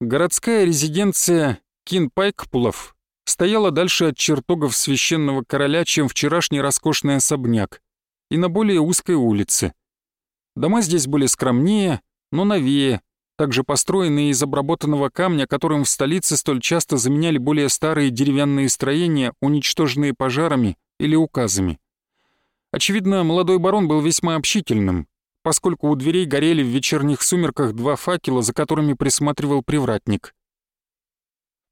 Городская резиденция Кинпайкпулов стояла дальше от чертогов священного короля, чем вчерашний роскошный особняк, и на более узкой улице. Дома здесь были скромнее, но новее, также построенные из обработанного камня, которым в столице столь часто заменяли более старые деревянные строения, уничтоженные пожарами или указами. Очевидно, молодой барон был весьма общительным, поскольку у дверей горели в вечерних сумерках два факела, за которыми присматривал привратник.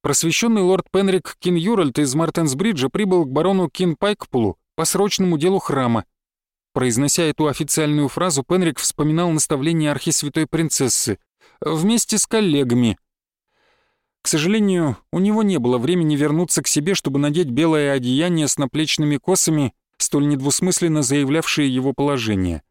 Просвещенный лорд Пенрик Кинюральд из Мартенсбриджа прибыл к барону Кинпайкпулу по срочному делу храма. Произнося эту официальную фразу, Пенрик вспоминал наставление архисвятой принцессы вместе с коллегами. К сожалению, у него не было времени вернуться к себе, чтобы надеть белое одеяние с наплечными косами, столь недвусмысленно заявлявшие его положение.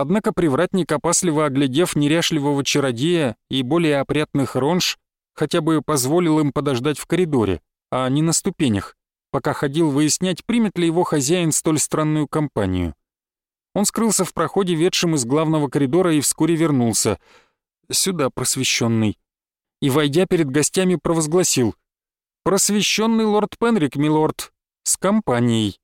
Однако привратник, опасливо оглядев неряшливого чародея и более опрятных ронж, хотя бы позволил им подождать в коридоре, а не на ступенях, пока ходил выяснять, примет ли его хозяин столь странную компанию. Он скрылся в проходе, ведшем из главного коридора, и вскоре вернулся. Сюда, просвещенный. И, войдя перед гостями, провозгласил. «Просвещенный лорд Пенрик, милорд, с компанией».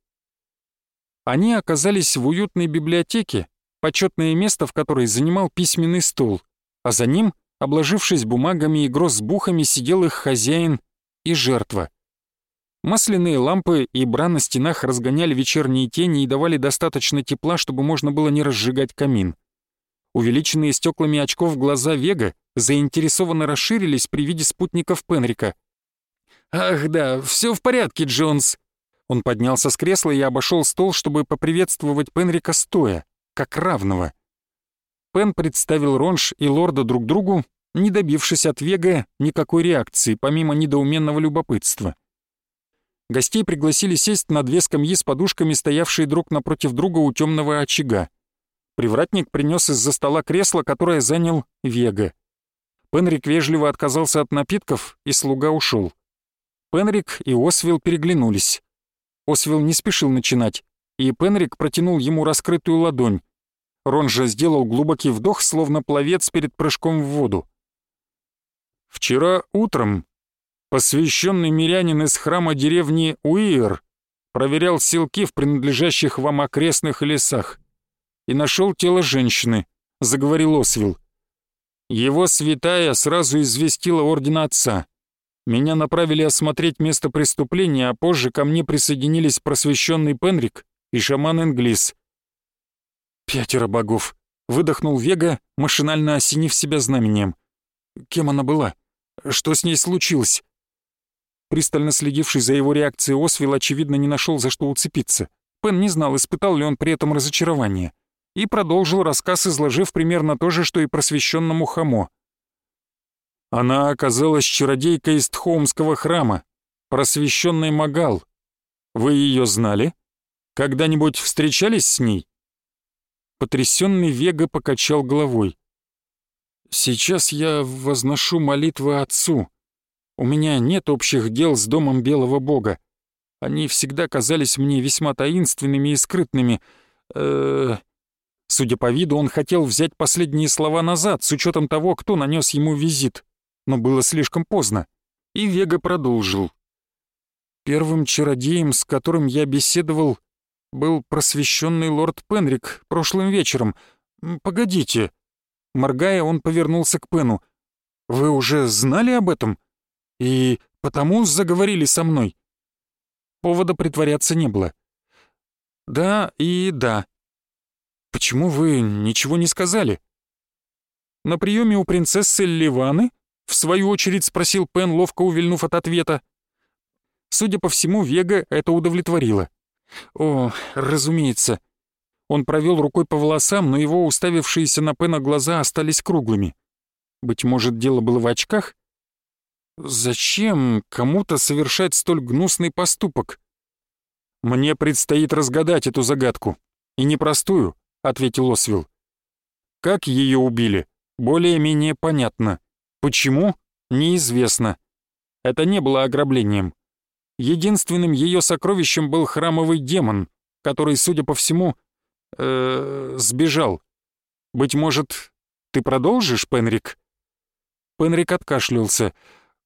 Они оказались в уютной библиотеке, почетное место в которой занимал письменный стол, а за ним — Обложившись бумагами и гроссбухами, сидел их хозяин и жертва. Масляные лампы и бра на стенах разгоняли вечерние тени и давали достаточно тепла, чтобы можно было не разжигать камин. Увеличенные стеклами очков глаза Вега заинтересованно расширились при виде спутников Пенрика. «Ах да, все в порядке, Джонс!» Он поднялся с кресла и обошел стол, чтобы поприветствовать Пенрика стоя, как равного. Пен представил Ронж и Лорда друг другу не добившись от Вега никакой реакции, помимо недоуменного любопытства. Гостей пригласили сесть на две скамьи с подушками, стоявшие друг напротив друга у темного очага. Привратник принес из-за стола кресло, которое занял Вега. Пенрик вежливо отказался от напитков, и слуга ушел. Пенрик и Освилл переглянулись. Освилл не спешил начинать, и Пенрик протянул ему раскрытую ладонь. Рон же сделал глубокий вдох, словно пловец перед прыжком в воду. Вчера утром посвященный мирянин из храма деревни Уир проверял селки в принадлежащих вам окрестных лесах и нашел тело женщины, заговорил Освил. Его святая сразу известила орден отца. Меня направили осмотреть место преступления, а позже ко мне присоединились просвещенный Пенрик и шаман Энглис. «Пятеро богов», — выдохнул Вега, машинально осенив себя знамением. «Кем она была?» Что с ней случилось?» Пристально следивший за его реакцией Освил, очевидно, не нашел за что уцепиться. Пен не знал, испытал ли он при этом разочарование. И продолжил рассказ, изложив примерно то же, что и просвещенному Хамо. Она оказалась чародейкой из Тхоумского храма, просвещенной Магал. Вы ее знали? Когда-нибудь встречались с ней? Потрясенный Вега покачал головой. Сейчас я возношу молитвы Отцу. У меня нет общих дел с Домом Белого Бога. Они всегда казались мне весьма таинственными и скрытными. Э Судя по виду, он хотел взять последние слова назад, с учетом того, кто нанес ему визит. Но было слишком поздно. И Вега продолжил. Первым чародеем, с которым я беседовал, был просвещенный лорд Пенрик прошлым вечером. Погодите, Моргая, он повернулся к Пену. «Вы уже знали об этом? И потому заговорили со мной?» Повода притворяться не было. «Да и да. Почему вы ничего не сказали?» «На приеме у принцессы Ливаны?» — в свою очередь спросил Пен, ловко увильнув от ответа. Судя по всему, Вега это удовлетворило. «О, разумеется. Он провел рукой по волосам, но его уставившиеся на Пена глаза остались круглыми. Быть может, дело было в очках? Зачем кому-то совершать столь гнусный поступок? «Мне предстоит разгадать эту загадку. И непростую», — ответил Освилл. «Как ее убили? Более-менее понятно. Почему? Неизвестно. Это не было ограблением. Единственным ее сокровищем был храмовый демон, который, судя по всему, э, сбежал. Быть может, ты продолжишь, Пенрик?» Пенрик откашлялся.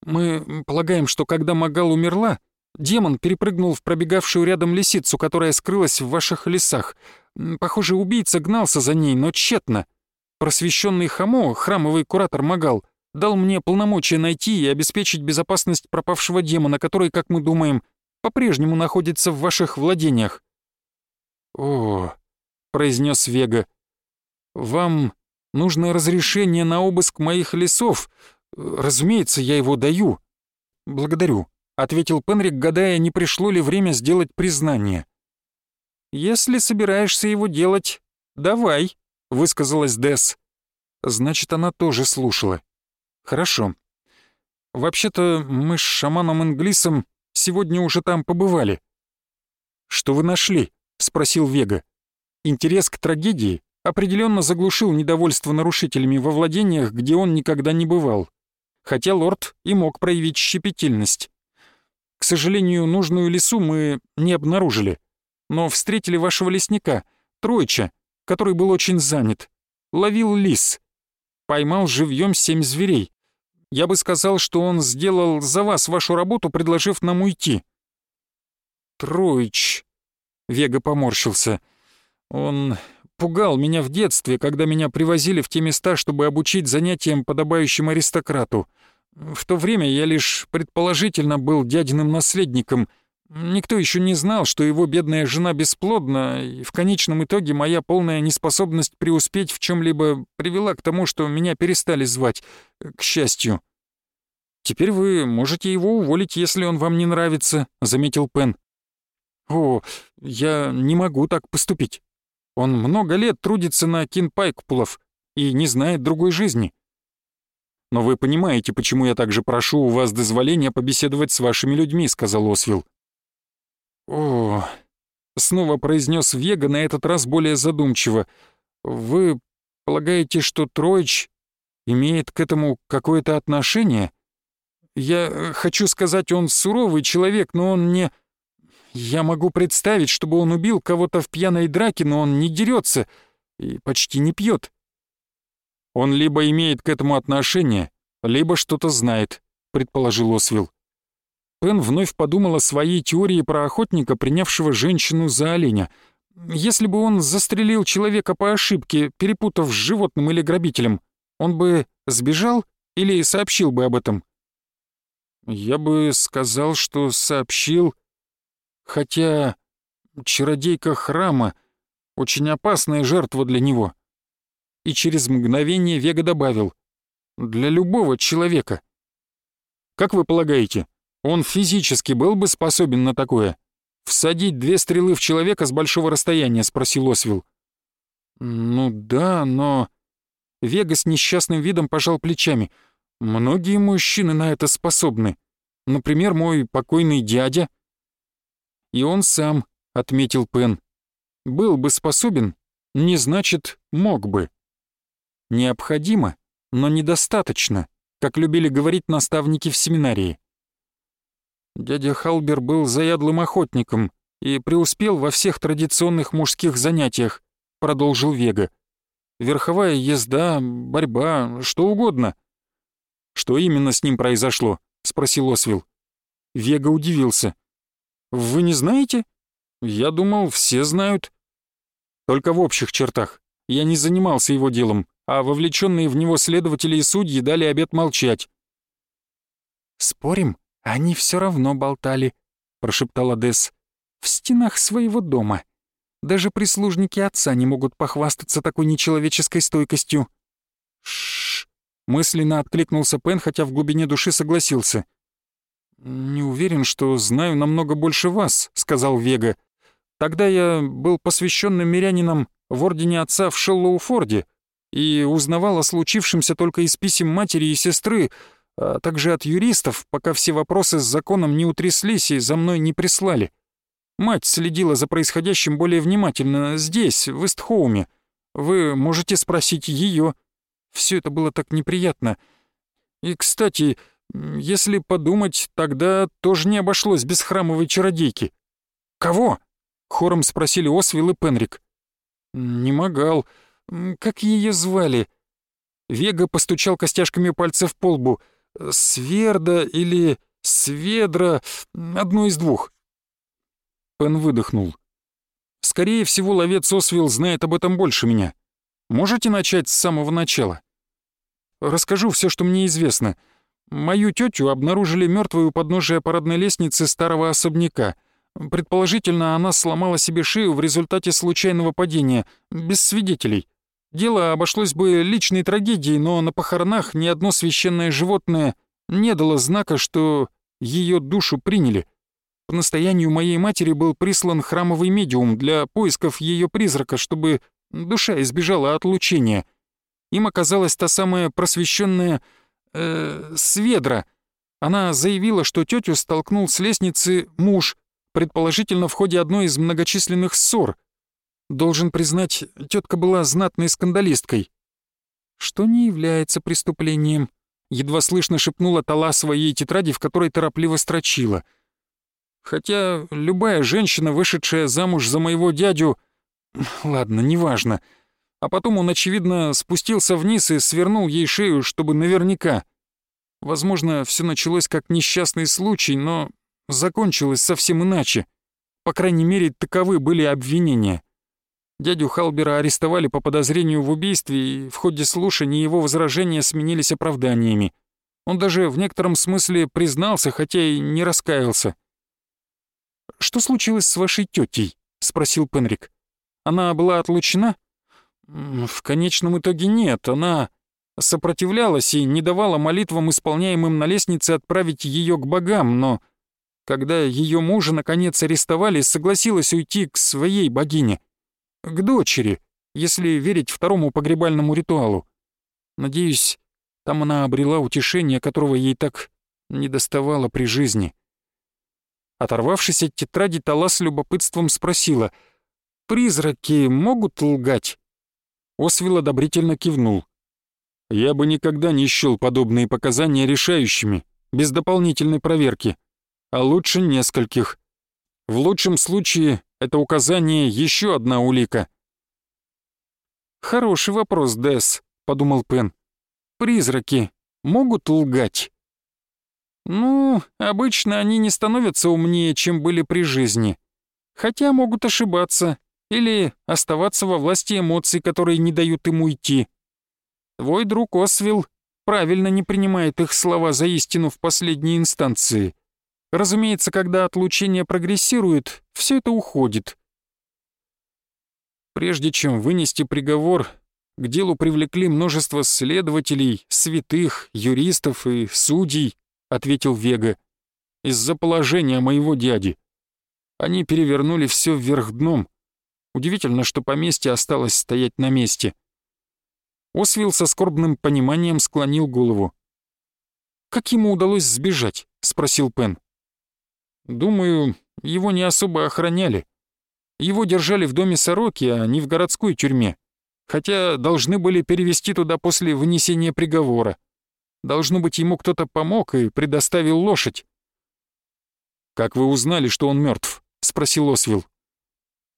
«Мы полагаем, что когда Магал умерла, демон перепрыгнул в пробегавшую рядом лисицу, которая скрылась в ваших лесах. Похоже, убийца гнался за ней, но тщетно. Просвещенный Хамо, храмовый куратор Магал, дал мне полномочия найти и обеспечить безопасность пропавшего демона, который, как мы думаем, по-прежнему находится в ваших владениях». «О», — произнес Вега, — «вам нужно разрешение на обыск моих лесов. Разумеется, я его даю». «Благодарю», — ответил Пенрик, гадая, не пришло ли время сделать признание. «Если собираешься его делать, давай», — высказалась Десс. Значит, она тоже слушала. «Хорошо. Вообще-то мы с шаманом Инглисом сегодня уже там побывали». «Что вы нашли?» — спросил Вега. Интерес к трагедии определенно заглушил недовольство нарушителями во владениях, где он никогда не бывал. Хотя лорд и мог проявить щепетильность. К сожалению, нужную лесу мы не обнаружили, но встретили вашего лесника, Тройча, который был очень занят. Ловил лис. Поймал живьем семь зверей. Я бы сказал, что он сделал за вас вашу работу, предложив нам уйти». «Троич...» — Вега поморщился. «Он пугал меня в детстве, когда меня привозили в те места, чтобы обучить занятиям, подобающим аристократу. В то время я лишь предположительно был дядиным наследником. Никто еще не знал, что его бедная жена бесплодна, и в конечном итоге моя полная неспособность преуспеть в чем либо привела к тому, что меня перестали звать, к счастью. «Теперь вы можете его уволить, если он вам не нравится», — заметил Пен. «О, я не могу так поступить. Он много лет трудится на Кинпайкпулов и не знает другой жизни. Но вы понимаете, почему я также прошу у вас дозволения побеседовать с вашими людьми», — сказал Освилл. «О...» — снова произнес Вега, на этот раз более задумчиво. «Вы полагаете, что Троич имеет к этому какое-то отношение? Я хочу сказать, он суровый человек, но он не...» Я могу представить, чтобы он убил кого-то в пьяной драке, но он не дерется и почти не пьет. Он либо имеет к этому отношение, либо что-то знает, предположил Освилл. Пен вновь подумал о своей теории про охотника, принявшего женщину за оленя. Если бы он застрелил человека по ошибке, перепутав с животным или грабителем, он бы сбежал или сообщил бы об этом? Я бы сказал, что сообщил, Хотя чародейка храма — очень опасная жертва для него. И через мгновение Вега добавил «Для любого человека». Как вы полагаете, он физически был бы способен на такое? Всадить две стрелы в человека с большого расстояния, спросил Освил. Ну да, но... Вега с несчастным видом пожал плечами. Многие мужчины на это способны. Например, мой покойный дядя — и он сам, отметил Пен. Был бы способен, не значит мог бы. Необходимо, но недостаточно, как любили говорить наставники в семинарии. Дядя Халбер был заядлым охотником и преуспел во всех традиционных мужских занятиях, продолжил Вега. Верховая езда, борьба, что угодно. Что именно с ним произошло? спросил Освил. Вега удивился. Вы не знаете? Я думал, все знают. Только в общих чертах. Я не занимался его делом, а вовлеченные в него следователи и судьи дали обет молчать. «Спорим, они все равно болтали», — прошептала Десс. «В стенах своего дома. Даже прислужники отца не могут похвастаться такой нечеловеческой стойкостью». «Шшш», — мысленно откликнулся Пен, хотя в глубине души согласился. «Не уверен, что знаю намного больше вас», — сказал Вега. «Тогда я был посвященным мирянином в ордене отца в Шеллоуфорде и узнавал о случившемся только из писем матери и сестры, а также от юристов, пока все вопросы с законом не утряслись и за мной не прислали. Мать следила за происходящим более внимательно здесь, в Эстхоуме. Вы можете спросить ее. Все это было так неприятно. И, кстати, если подумать, тогда тоже не обошлось без храмовой чародейки. «Кого?» — хором спросили Освилл и Пенрик. «Не могал. Как ее звали?» Вега постучал костяшками пальцев по лбу. «Сверда или Сведра, одно из двух». Пен выдохнул. «Скорее всего, ловец Освилл знает об этом больше меня. Можете начать с самого начала?» «Расскажу все, что мне известно. Мою тетю обнаружили мертвую у подножия парадной лестницы старого особняка. Предположительно, она сломала себе шею в результате случайного падения, без свидетелей. Дело обошлось бы личной трагедией, но на похоронах ни одно священное животное не дало знака, что ее душу приняли. По настоянию моей матери был прислан храмовый медиум для поисков ее призрака, чтобы душа избежала отлучения. Им оказалась та самая просвещенная э, Сведра. Она заявила, что тетю столкнул с лестницы муж, предположительно в ходе одной из многочисленных ссор — Должен признать, тетка была знатной скандалисткой. Что не является преступлением. Едва слышно шепнула Тала своей тетради, в которой торопливо строчила. Хотя любая женщина, вышедшая замуж за моего дядю... Ладно, неважно. А потом он, очевидно, спустился вниз и свернул ей шею, чтобы наверняка. Возможно, все началось как несчастный случай, но закончилось совсем иначе. По крайней мере, таковы были обвинения. Дядю Халбера арестовали по подозрению в убийстве, и в ходе слушаний его возражения сменились оправданиями. Он даже в некотором смысле признался, хотя и не раскаялся. «Что случилось с вашей тетей? спросил Пенрик. «Она была отлучена?» «В конечном итоге нет. Она сопротивлялась и не давала молитвам, исполняемым на лестнице, отправить ее к богам, но когда ее мужа наконец арестовали, согласилась уйти к своей богине к дочери, если верить второму погребальному ритуалу. Надеюсь, там она обрела утешение, которого ей так недоставало при жизни. Оторвавшись от тетради, Тала с любопытством спросила, «Призраки могут лгать?» Освил одобрительно кивнул. «Я бы никогда не счёл подобные показания решающими, без дополнительной проверки, а лучше нескольких. В лучшем случае это указание еще одна улика. «Хороший вопрос, Дэс», — подумал Пен. «Призраки могут лгать?» «Ну, обычно они не становятся умнее, чем были при жизни. Хотя могут ошибаться или оставаться во власти эмоций, которые не дают им уйти. Твой друг Освилл правильно не принимает их слова за истину в последней инстанции. Разумеется, когда отлучение прогрессирует, все это уходит. Прежде чем вынести приговор, к делу привлекли множество следователей, святых, юристов и судей, ответил Вега, из-за положения моего дяди. Они перевернули все вверх дном. Удивительно, что поместье осталось стоять на месте. Освил со скорбным пониманием склонил голову. «Как ему удалось сбежать?» — спросил Пен. Думаю, его не особо охраняли. Его держали в доме Сороки, а не в городской тюрьме. Хотя должны были перевести туда после вынесения приговора. Должно быть, ему кто-то помог и предоставил лошадь. «Как вы узнали, что он мертв? спросил Освил.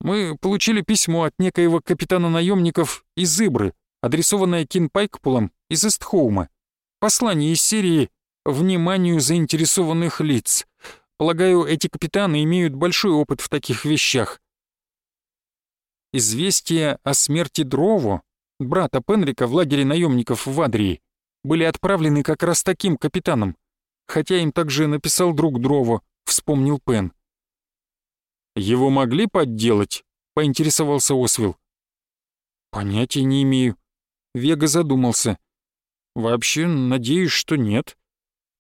«Мы получили письмо от некоего капитана наемников из Ибры, адресованное Кин Пайкпулом из Эстхоума. Послание из серии «Вниманию заинтересованных лиц». Полагаю, эти капитаны имеют большой опыт в таких вещах. Известия о смерти Дрово, брата Пенрика в лагере наемников в Адрии, были отправлены как раз таким капитаном, хотя им также написал друг Дрово, вспомнил Пен. «Его могли подделать?» — поинтересовался Освил. «Понятия не имею». Вега задумался. «Вообще, надеюсь, что нет.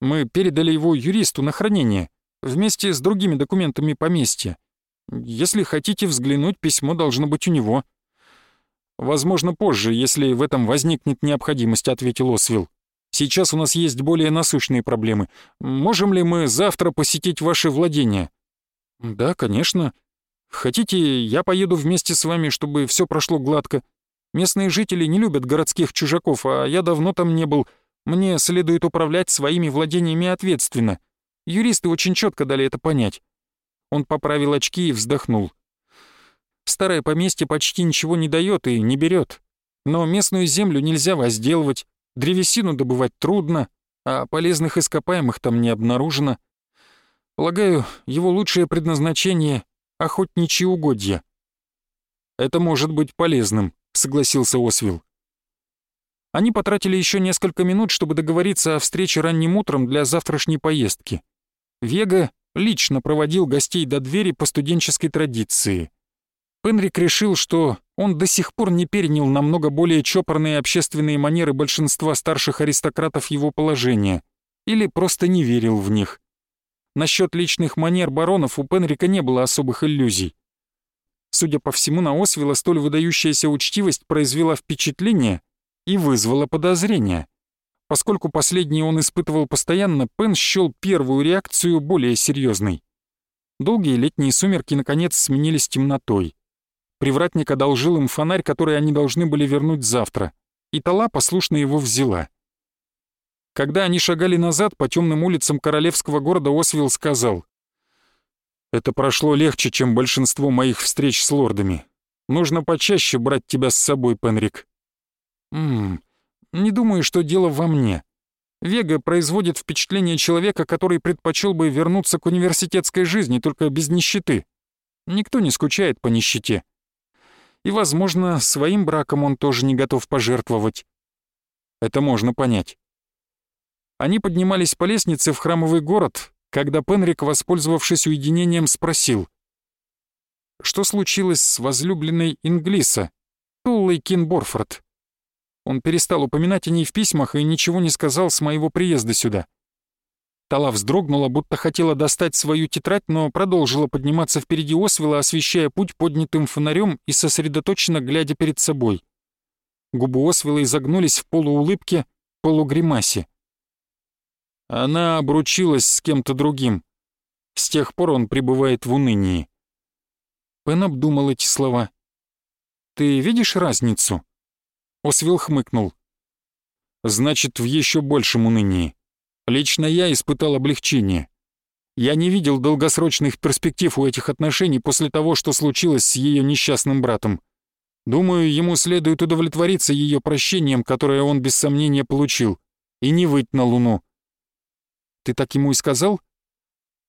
Мы передали его юристу на хранение вместе с другими документами поместья. Если хотите взглянуть, письмо должно быть у него». «Возможно, позже, если в этом возникнет необходимость», — ответил Освилл. «Сейчас у нас есть более насущные проблемы. Можем ли мы завтра посетить ваши владения?» «Да, конечно. Хотите, я поеду вместе с вами, чтобы все прошло гладко. Местные жители не любят городских чужаков, а я давно там не был. Мне следует управлять своими владениями ответственно. Юристы очень четко дали это понять. Он поправил очки и вздохнул. Старое поместье почти ничего не дает и не берет. Но местную землю нельзя возделывать, древесину добывать трудно, а полезных ископаемых там не обнаружено. Полагаю, его лучшее предназначение — охотничьи угодья. «Это может быть полезным», — согласился Освил. Они потратили еще несколько минут, чтобы договориться о встрече ранним утром для завтрашней поездки. Вега лично проводил гостей до двери по студенческой традиции. Пенрик решил, что он до сих пор не перенял намного более чопорные общественные манеры большинства старших аристократов его положения, или просто не верил в них. Насчет личных манер баронов у Пенрика не было особых иллюзий. Судя по всему, на Освела столь выдающаяся учтивость произвела впечатление и вызвала подозрения. Поскольку последний он испытывал постоянно, Пен счел первую реакцию более серьезной. Долгие летние сумерки наконец сменились темнотой. Привратник одолжил им фонарь, который они должны были вернуть завтра, и Тала послушно его взяла. Когда они шагали назад по темным улицам королевского города, Освилл сказал, «Это прошло легче, чем большинство моих встреч с лордами. Нужно почаще брать тебя с собой, Пенрик». «Ммм, не думаю, что дело во мне. Вега производит впечатление человека, который предпочел бы вернуться к университетской жизни, только без нищеты. Никто не скучает по нищете. И, возможно, своим браком он тоже не готов пожертвовать. Это можно понять. Они поднимались по лестнице в храмовый город, когда Пенрик, воспользовавшись уединением, спросил. Что случилось с возлюбленной Инглиса, Туллой Кинборфорд? Он перестал упоминать о ней в письмах и ничего не сказал с моего приезда сюда. Тала вздрогнула, будто хотела достать свою тетрадь, но продолжила подниматься впереди Освела, освещая путь поднятым фонарем и сосредоточенно глядя перед собой. Губы Освела изогнулись в полуулыбке, полугримасе. Она обручилась с кем-то другим. С тех пор он пребывает в унынии. Пен обдумал эти слова. «Ты видишь разницу?» Освил хмыкнул. «Значит, в еще большем унынии. Лично я испытал облегчение. Я не видел долгосрочных перспектив у этих отношений после того, что случилось с ее несчастным братом. Думаю, ему следует удовлетвориться ее прощением, которое он без сомнения получил, и не выть на луну». «Ты так ему и сказал?»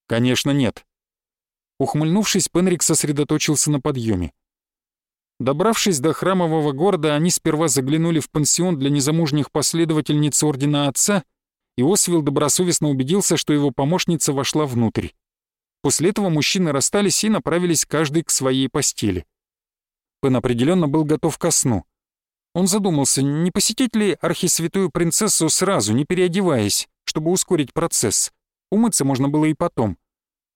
«Конечно, нет». Ухмыльнувшись, Пенрик сосредоточился на подъеме. Добравшись до храмового города, они сперва заглянули в пансион для незамужних последовательниц Ордена Отца, и Освилл добросовестно убедился, что его помощница вошла внутрь. После этого мужчины расстались и направились каждый к своей постели. Пен определенно был готов ко сну. Он задумался, не посетить ли архисвятую принцессу сразу, не переодеваясь, чтобы ускорить процесс. Умыться можно было и потом.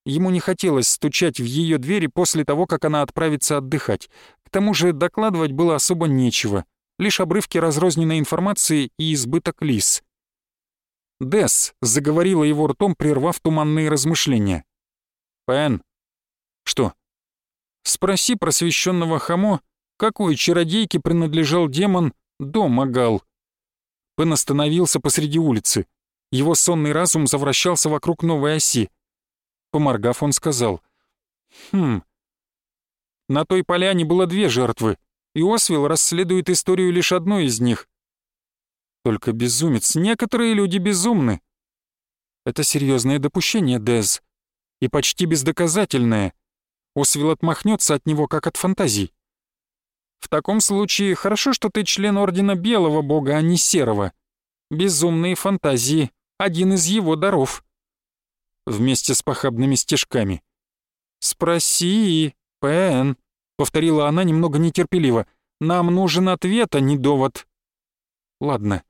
Ему не хотелось стучать в ее двери после того, как она отправится отдыхать. К тому же докладывать было особо нечего. Лишь обрывки разрозненной информации и избыток лис. Дес заговорила его ртом, прервав туманные размышления. «Пен». «Что?» «Спроси просвещенного Хамо, какой чародейке принадлежал демон до Магал». Пен остановился посреди улицы. Его сонный разум завращался вокруг новой оси. Поморгав, он сказал. «Хм. На той поляне было две жертвы, и Освилл расследует историю лишь одной из них. Только безумец. Некоторые люди безумны. Это серьезное допущение, Дез. И почти бездоказательное. Освилл отмахнется от него, как от фантазий. В таком случае хорошо, что ты член Ордена Белого Бога, а не Серого. Безумные фантазии — один из его даров вместе с похабными стежками. «Спроси, Пен», — повторила она немного нетерпеливо. «Нам нужен ответ, а не довод». «Ладно».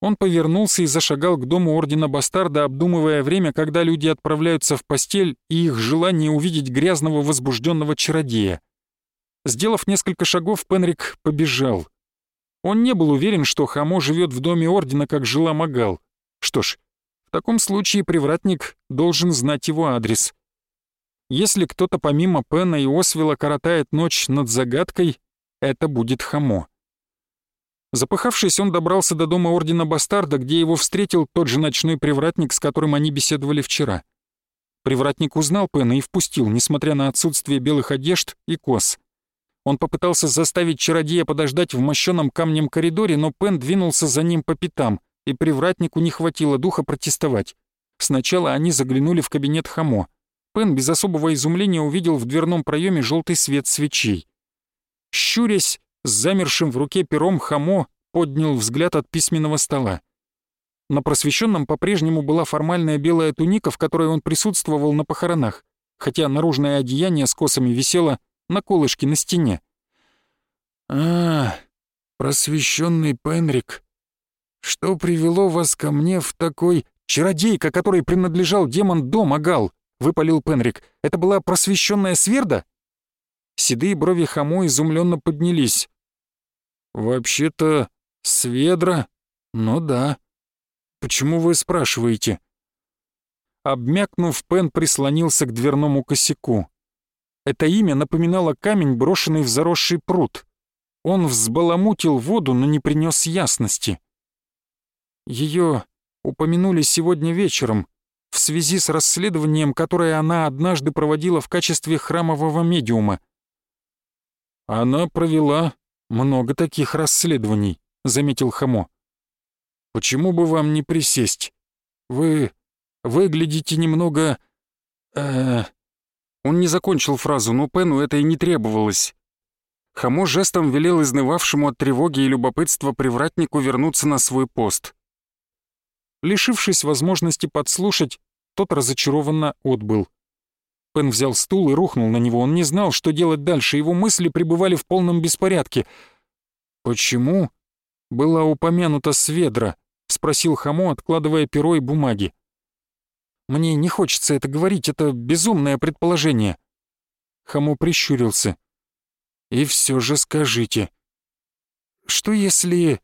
Он повернулся и зашагал к дому Ордена Бастарда, обдумывая время, когда люди отправляются в постель и их желание увидеть грязного возбужденного чародея. Сделав несколько шагов, Пенрик побежал. Он не был уверен, что Хамо живет в доме Ордена, как жила Магал. Что ж, в таком случае привратник должен знать его адрес. Если кто-то помимо Пена и Освела коротает ночь над загадкой, это будет Хамо. Запыхавшись, он добрался до дома Ордена Бастарда, где его встретил тот же ночной привратник, с которым они беседовали вчера. Привратник узнал Пена и впустил, несмотря на отсутствие белых одежд и кос. Он попытался заставить чародея подождать в мощенном камнем коридоре, но Пен двинулся за ним по пятам, и привратнику не хватило духа протестовать. Сначала они заглянули в кабинет Хамо. Пен без особого изумления увидел в дверном проеме желтый свет свечей. Щурясь, с замершим в руке пером Хамо поднял взгляд от письменного стола. На просвещенном по-прежнему была формальная белая туника, в которой он присутствовал на похоронах, хотя наружное одеяние с косами висело на колышке на стене. «А, просвещенный Пенрик, что привело вас ко мне в такой чародейка, которой принадлежал демон Дом Агал?» — выпалил Пенрик. «Это была просвещенная Сверда?» Седые брови Хамо изумленно поднялись. «Вообще-то, Сведра? Ну да. Почему вы спрашиваете?» Обмякнув, Пен прислонился к дверному косяку. Это имя напоминало камень, брошенный в заросший пруд. Он взбаламутил воду, но не принес ясности. Ее упомянули сегодня вечером, в связи с расследованием, которое она однажды проводила в качестве храмового медиума. Она провела много таких расследований, заметил Хамо. Почему бы вам не присесть? Вы выглядите немного... Э... Он не закончил фразу, но Пену это и не требовалось. Хамо жестом велел изнывавшему от тревоги и любопытства привратнику вернуться на свой пост. Лишившись возможности подслушать, тот разочарованно отбыл. Пен взял стул и рухнул на него. Он не знал, что делать дальше. Его мысли пребывали в полном беспорядке. «Почему была упомянута Сведра?» — спросил Хамо, откладывая перо и бумаги. «Мне не хочется это говорить, это безумное предположение». Хамо прищурился. «И все же скажите, что если...»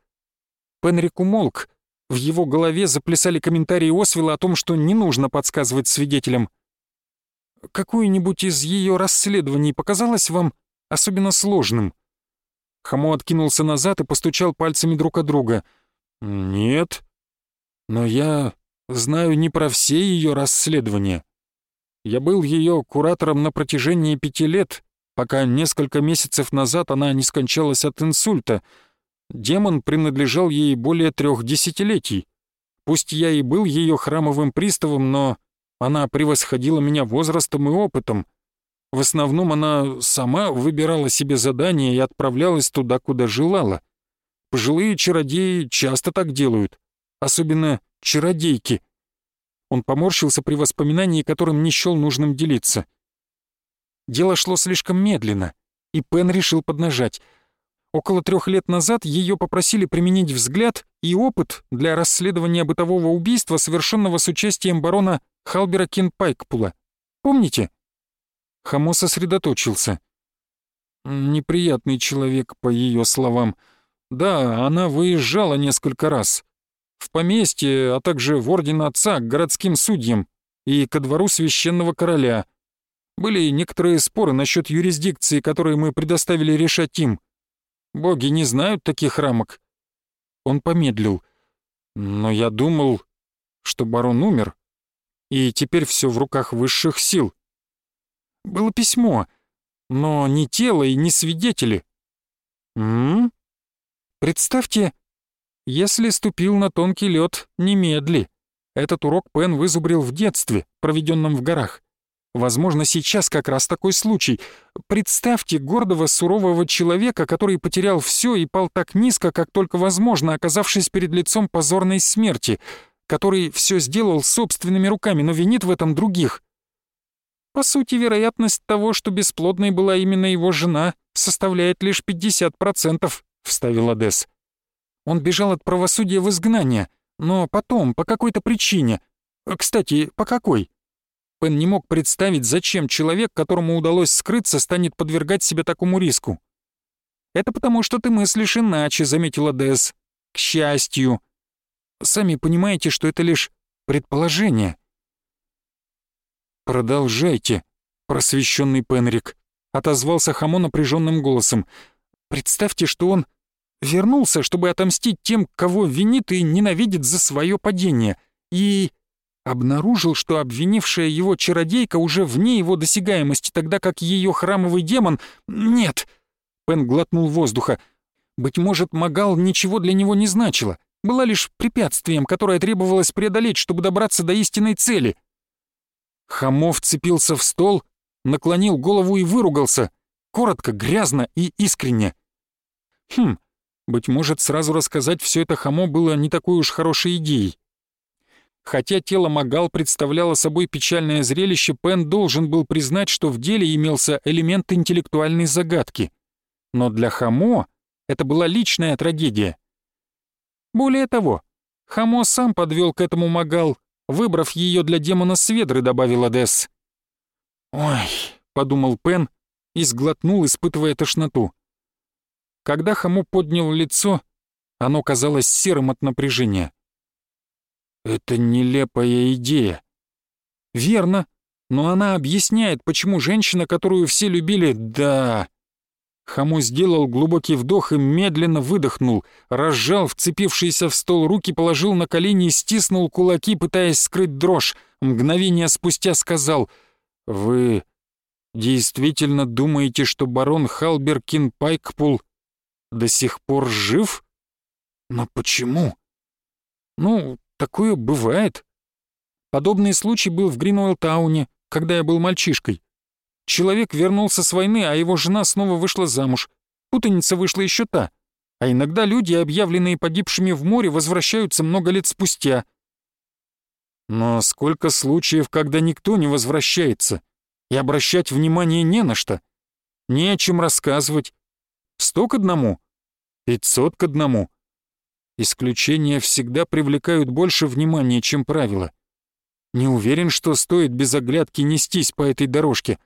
Пенрик умолк, в его голове заплясали комментарии Освела о том, что не нужно подсказывать свидетелям какое-нибудь из ее расследований показалось вам особенно сложным?» Хамо откинулся назад и постучал пальцами друг от друга. «Нет. Но я знаю не про все ее расследования. Я был ее куратором на протяжении пяти лет, пока несколько месяцев назад она не скончалась от инсульта. Демон принадлежал ей более трех десятилетий. Пусть я и был ее храмовым приставом, но она превосходила меня возрастом и опытом. В основном она сама выбирала себе задания и отправлялась туда, куда желала. Пожилые чародеи часто так делают, особенно чародейки. Он поморщился при воспоминании, которым не счел нужным делиться. Дело шло слишком медленно, и Пен решил поднажать. Около трех лет назад ее попросили применить взгляд и опыт для расследования бытового убийства, совершенного с участием барона Халбера Кинпайкпула. Помните?» Хамо сосредоточился. «Неприятный человек, по ее словам. Да, она выезжала несколько раз. В поместье, а также в орден отца к городским судьям и ко двору священного короля. Были некоторые споры насчет юрисдикции, которые мы предоставили решать им. Боги не знают таких рамок». Он помедлил. «Но я думал, что барон умер» и теперь все в руках высших сил. Было письмо, но ни тело и ни свидетели. М? Представьте, если ступил на тонкий лед, немедли. Этот урок Пен вызубрил в детстве, проведенном в горах. Возможно, сейчас как раз такой случай. Представьте гордого, сурового человека, который потерял все и пал так низко, как только возможно, оказавшись перед лицом позорной смерти — который все сделал собственными руками, но винит в этом других. По сути, вероятность того, что бесплодной была именно его жена, составляет лишь 50%, вставил Адес. Он бежал от правосудия в изгнание, но потом, по какой-то причине. Кстати, по какой? Пен не мог представить, зачем человек, которому удалось скрыться, станет подвергать себя такому риску. «Это потому, что ты мыслишь иначе», — заметила Дес. «К счастью. Сами понимаете, что это лишь предположение». «Продолжайте, просвещенный Пенрик», — отозвался Хамо напряженным голосом. «Представьте, что он вернулся, чтобы отомстить тем, кого винит и ненавидит за свое падение, и обнаружил, что обвинившая его чародейка уже вне его досягаемости, тогда как ее храмовый демон... Нет!» Пен глотнул воздуха. Быть может, Магал ничего для него не значило, была лишь препятствием, которое требовалось преодолеть, чтобы добраться до истинной цели. Хамов цепился в стол, наклонил голову и выругался, коротко, грязно и искренне. Хм, быть может, сразу рассказать все это Хамо было не такой уж хорошей идеей. Хотя тело Магал представляло собой печальное зрелище, Пен должен был признать, что в деле имелся элемент интеллектуальной загадки. Но для Хамо это была личная трагедия. Более того, Хамо сам подвел к этому Магал, выбрав ее для демона Сведры, добавил Адес. «Ой», — подумал Пен и сглотнул, испытывая тошноту. Когда Хамо поднял лицо, оно казалось серым от напряжения. «Это нелепая идея». «Верно, но она объясняет, почему женщина, которую все любили, да...» Хамо сделал глубокий вдох и медленно выдохнул, разжал вцепившиеся в стол руки, положил на колени и стиснул кулаки, пытаясь скрыть дрожь. Мгновение спустя сказал «Вы действительно думаете, что барон Халберкин Пайкпул до сих пор жив? Но почему? Ну, такое бывает. Подобный случай был в Гринуэлл-тауне, когда я был мальчишкой. Человек вернулся с войны, а его жена снова вышла замуж. Путаница вышла еще та. А иногда люди, объявленные погибшими в море, возвращаются много лет спустя. Но сколько случаев, когда никто не возвращается, и обращать внимание не на что. Не о чем рассказывать. Сто к одному, пятьсот к одному. Исключения всегда привлекают больше внимания, чем правила. Не уверен, что стоит без оглядки нестись по этой дорожке.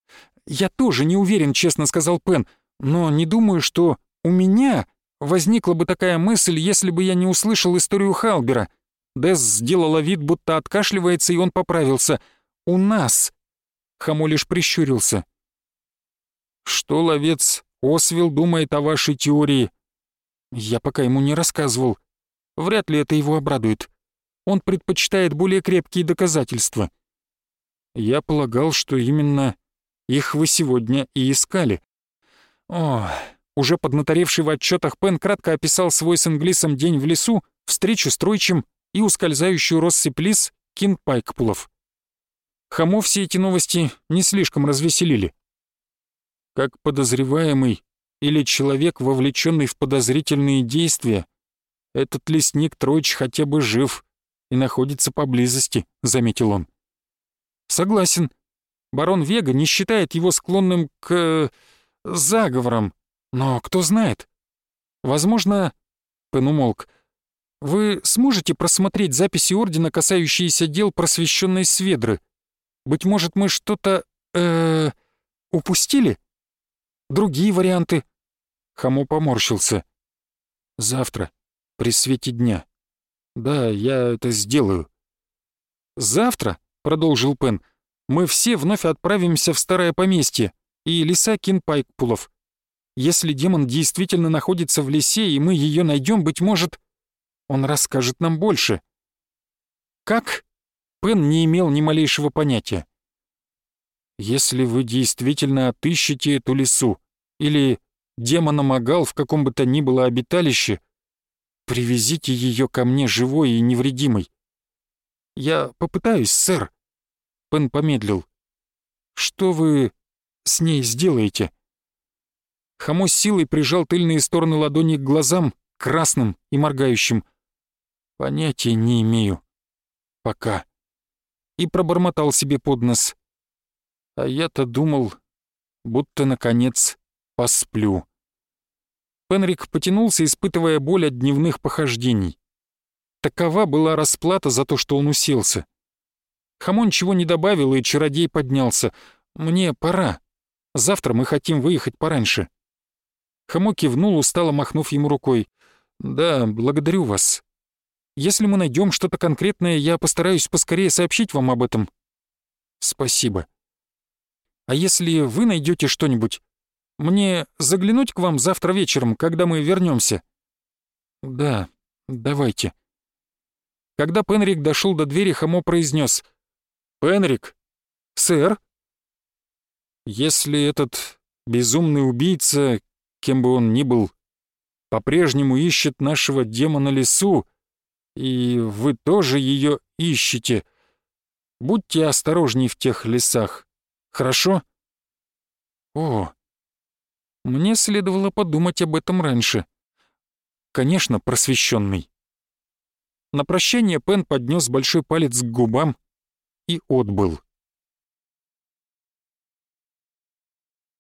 Я тоже не уверен, честно сказал Пен, но не думаю, что у меня возникла бы такая мысль, если бы я не услышал историю Халбера. Дес сделала вид, будто откашливается, и он поправился. «У нас!» Хамо лишь прищурился. «Что ловец Освил думает о вашей теории?» Я пока ему не рассказывал. Вряд ли это его обрадует. Он предпочитает более крепкие доказательства. Я полагал, что именно их вы сегодня и искали. О, уже поднаторевший в отчетах Пен кратко описал свой с Инглисом день в лесу, встречу с Тройчем и ускользающую россыпь лис Кин. Хамо все эти новости не слишком развеселили. Как подозреваемый или человек, вовлеченный в подозрительные действия, этот лесник Тройч хотя бы жив и находится поблизости», — заметил он. «Согласен. Барон Вега не считает его склонным к... Э, заговорам, но кто знает. Возможно...» — Пен умолк. «Вы сможете просмотреть записи Ордена, касающиеся дел просвещенной Сведры? Быть может, мы что-то... э упустили? Другие варианты?» Хамо поморщился. «Завтра, при свете дня. «Да, я это сделаю». «Завтра», — продолжил Пен, — «мы все вновь отправимся в старое поместье и леса Кинпайкпулов. Если демон действительно находится в лесе, и мы ее найдем, быть может, он расскажет нам больше». «Как?» Пен не имел ни малейшего понятия. «Если вы действительно отыщете эту лесу, или демона Магал в каком бы то ни было обиталище, Привезите ее ко мне живой и невредимой. Я попытаюсь, сэр. Пен помедлил. Что вы с ней сделаете? Хамо силой прижал тыльные стороны ладони к глазам, красным и моргающим. Понятия не имею. Пока. И пробормотал себе под нос. А я-то думал, будто, наконец, посплю. Пенрик потянулся, испытывая боль от дневных похождений. Такова была расплата за то, что он уселся. Хамон ничего не добавил, и чародей поднялся. «Мне пора. Завтра мы хотим выехать пораньше». Хамо кивнул, устало махнув ему рукой. «Да, благодарю вас. Если мы найдем что-то конкретное, я постараюсь поскорее сообщить вам об этом». «Спасибо. А если вы найдете что-нибудь, мне заглянуть к вам завтра вечером, когда мы вернемся. «Да, давайте». Когда Пенрик дошел до двери, Хамо произнес: «Пенрик, сэр?» «Если этот безумный убийца кем бы он ни был, по-прежнему ищет нашего демона лесу, и вы тоже ее ищете. Будьте осторожней в тех лесах, хорошо? О, мне следовало подумать об этом раньше. Конечно, просвещенный. На прощание Пен поднес большой палец к губам и отбыл.